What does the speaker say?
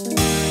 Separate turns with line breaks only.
Música